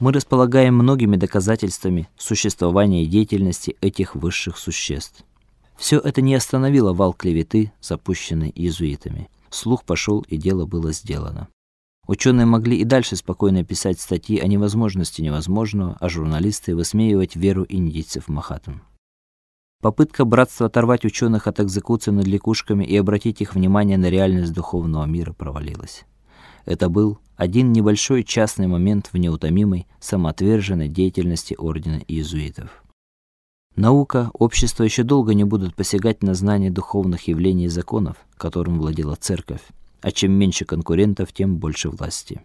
Мы располагаем многими доказательствами существования и деятельности этих высших существ. Все это не остановило вал клеветы, запущенный иезуитами. Слух пошел, и дело было сделано. Ученые могли и дальше спокойно писать статьи о невозможности невозможного, а журналисты высмеивать веру индийцев в Махатм. Попытка братства оторвать ученых от экзекуции над лягушками и обратить их внимание на реальность духовного мира провалилась. Это был один небольшой частный момент в неутомимой, самоотверженной деятельности ордена иезуитов. Наука, общество еще долго не будут посягать на знание духовных явлений и законов, которым владела церковь, а чем меньше конкурентов, тем больше власти.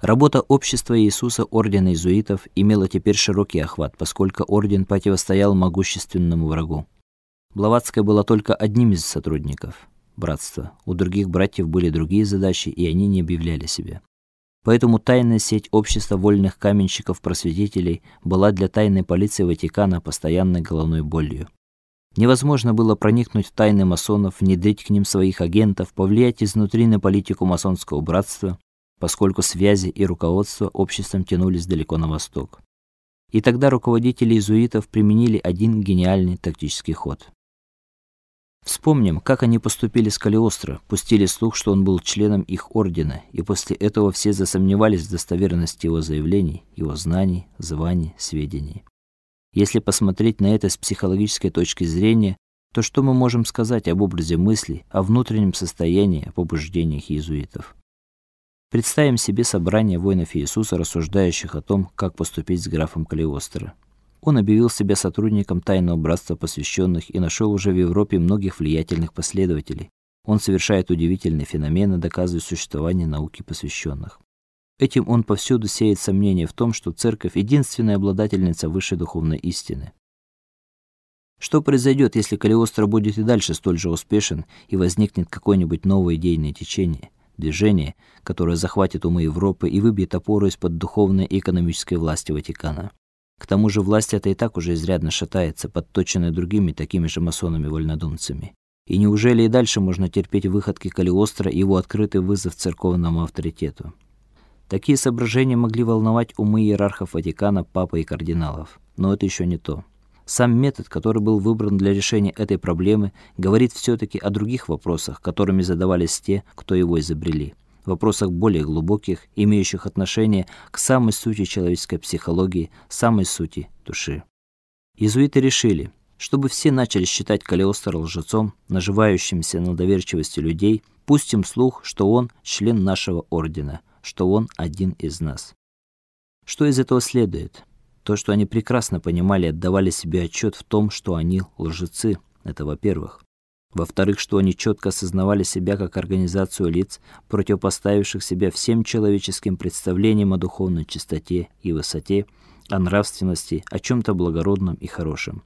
Работа общества Иисуса ордена иезуитов имела теперь широкий охват, поскольку орден противостоял могущественному врагу. Блаватская была только одним из сотрудников братства. У других братьев были другие задачи, и они не объявляли себя. Поэтому тайная сеть общества вольных каменщиков-просветителей была для тайной полиции Ватикана постоянной головной болью. Невозможно было проникнуть в тайны масонов, внедрить к ним своих агентов, повлиять изнутри на политику масонского братства, поскольку связи и руководство обществом тянулись далеко на восток. И тогда руководители иезуитов применили один гениальный тактический ход. Вспомним, как они поступили с Калиостро, пустили слух, что он был членом их ордена, и после этого все засомневались в достоверности его заявлений, его знаний, званий, сведений. Если посмотреть на это с психологической точки зрения, то что мы можем сказать об образе мысли, о внутреннем состоянии, о побуждениях иезуитов? Представим себе собрание воинов Иисуса, рассуждающих о том, как поступить с графом Калиостро. Он объявил себя сотрудником тайного братства посвященных и нашел уже в Европе многих влиятельных последователей. Он совершает удивительные феномены, доказывая существование науки посвященных. Этим он повсюду сеет сомнение в том, что церковь единственная обладательница высшей духовной истины. Что произойдет, если Калиостро будет и дальше столь же успешен и возникнет какое-нибудь новое идейное течение, движение, которое захватит умы Европы и выбьет опору из-под духовной и экономической власти Ватикана? К тому же власть эта и так уже изрядно шатается, подточенная другими такими же масонами-вольнодумцами. И неужели и дальше можно терпеть выходки Калиостро и его открытый вызов церковному авторитету? Такие соображения могли волновать умы иерархов Ватикана, папы и кардиналов, но это еще не то. Сам метод, который был выбран для решения этой проблемы, говорит все таки о других вопросах, которыми задавались те, кто его изобрели вопросах более глубоких, имеющих отношение к самой сути человеческой психологии, самой сути души. Иезуиты решили, чтобы все начали считать Калиостро лжецом, наживающимся на доверчивости людей, пустим слух, что он член нашего ордена, что он один из нас. Что из этого следует? То, что они прекрасно понимали и отдавали себе отчет в том, что они лжецы. Это во-первых. Во-вторых, что они четко осознавали себя как организацию лиц, противопоставивших себя всем человеческим представлениям о духовной чистоте и высоте, о нравственности, о чем то благородном и хорошем.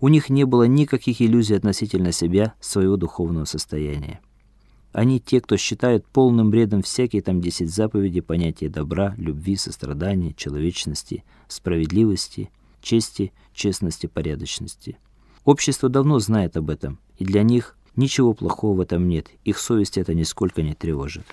У них не было никаких иллюзий относительно себя, своего духовного состояния. Они те, кто считают полным бредом всякие там десять заповедей понятия добра, любви, сострадания, человечности, справедливости, чести, честности, порядочности. Общество давно знает об этом, и для них ничего плохого в этом нет. Их совесть это нисколько не тревожит.